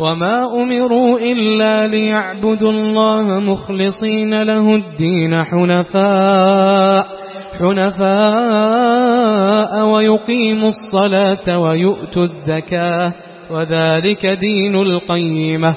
وما أمروا إلا ليعبدوا الله مخلصين له الدين حنفاء حنفاء ويقيموا الصلاة ويؤتوا الزكاة وذلك دين القيمة